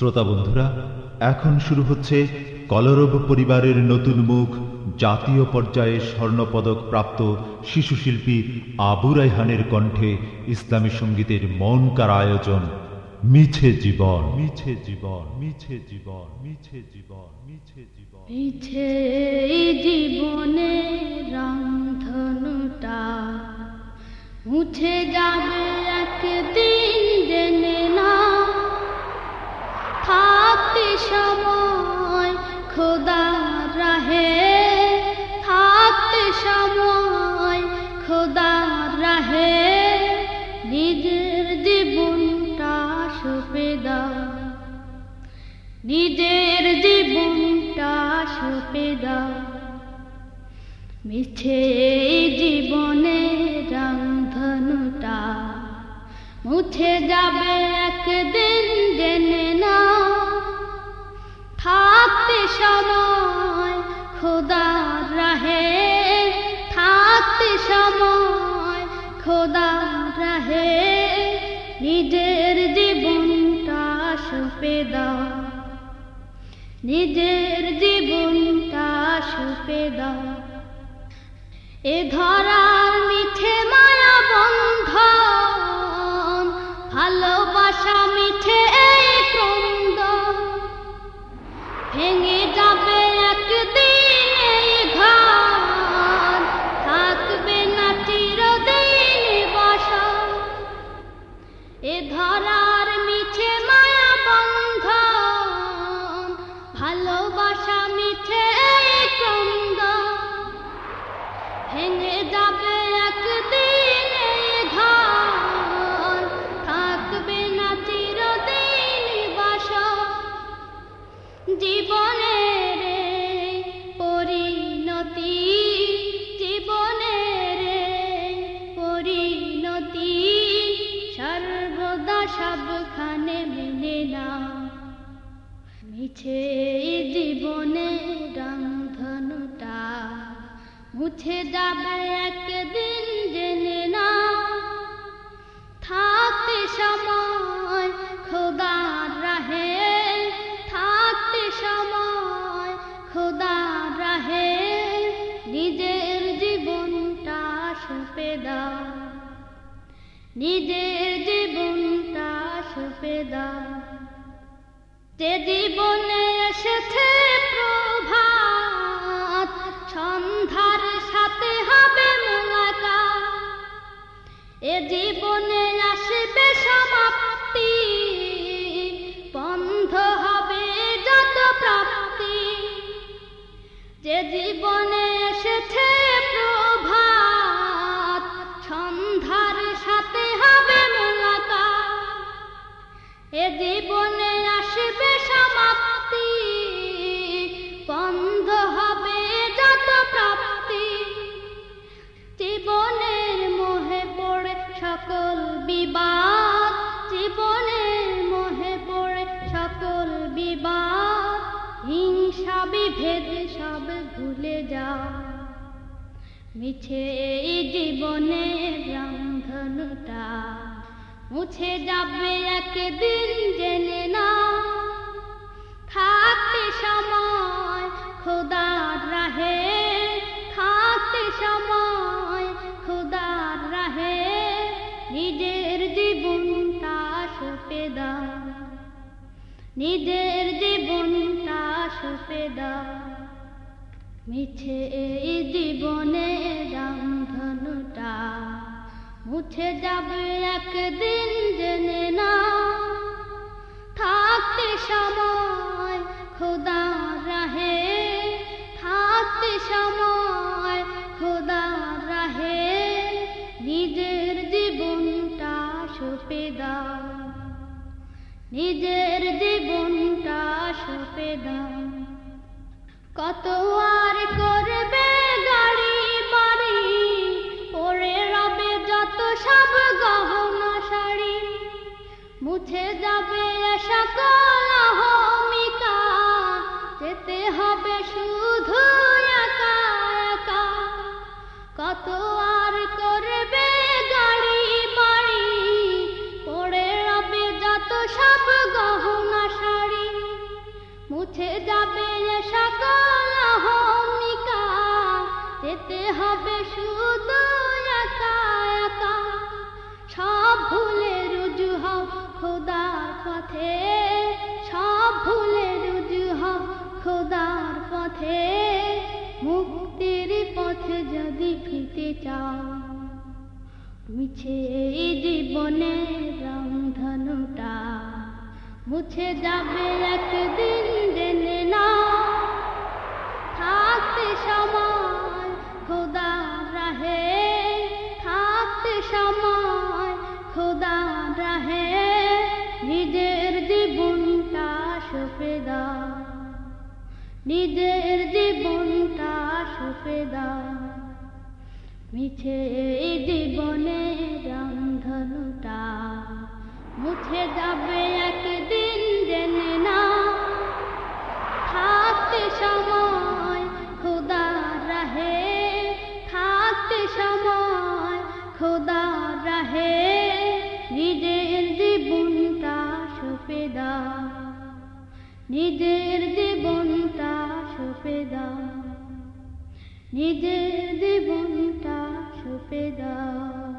শ্রোতা বন্ধুরা, এখন শুরু হচ্ছে কলরব পরিবারের নতুন মুখ, জাতীয় পর্যায়ে স্বর্ণপদক প্রাপ্ত শিশু শিল্পী আবু রাইহানের কণ্ঠে ইসলামী সঙ্গীতের মন কার আয়োজন। মিছে জীবন মিছে জীবন মিছে জীবন মিছে জীবন মিছে জীবন। মিছে জীবনে রামধনুটা মুছে যাবে একদিন। সময় খোদা রাহে সময় খোদা নিজের জীবনটা সপে দাও, নিজের জীবনটা সপে দাও। মিছে জীবনে রামধনুটা মুছে যাবে একদিন জেনে। নিজের জীবনটা সুপে দাও। নিজের জীবনটা সুপে দাও। এ ধরার মিঠে মায়া জীবনের পরিণতি জীবনের পরিণতি, সর্বদা সবখানে না মিছে জীবনে রামধনুটা মুছে যাবে একদিন জেনে না সপে দাও নিজের জীবনটা সপে দাও জীবনে এসেছে প্রভাত এ জীবনে আসবে সমাপ্তি, বন্ধ হবে যত প্রাপ্তি। জীবনের মোহে পড়ে সকল বিবাদ, জীবনের মোহে পড়ে সকল বিবাদ। হিংসা বিভেদ সব ভুলে যাও। মিছে এই জীবনের রামধনুটা মুছে যাবে একদিন জেনে না থাকতে সময় খোদার রাহে থাকতে সময় খোদার রাহে, নিজের জীবনটা সপে দাও। নিজের জীবনটা সপে মিছে এই জীবনে রামধনুটা মুছে যাবে একদিন জেনে না থাকতে সময় খোদা রাহে থাকতে সময় খোদা রাহে নিজের জীবনটা সপে দাও নিজের জীবনটা সপে দাও কত আর করবে গাড়ি মুছে যাবে সকল হোমিকা যেতে হবে শুধু একা কত আর করবে গাড়ি বাড়ি, পড়ে রবে যত সব গহনা শাড়ি। মুছে যাবে সকল হোমিকা যেতে হবে শুধু পথে, সব ভুলে রুজু খোদার পথে। মুক্তির পথে যদি ফিতে চাও, মিছে এই জীবনে রংধনুটা। মুছে যাবে একদিন জেনে না থাকতে সময় খোদা রাহে। থাকতে সময় খোদা রাহে। সপে দাও নিজের জীবনটা সপে দাও মিছে এই জীবনে রংধনুটা মুছে যাবে একদিন জেনে না থাকতে সময় নিজের জীবনটা সপে দাও। নিজের জীবনটা সপে দাও।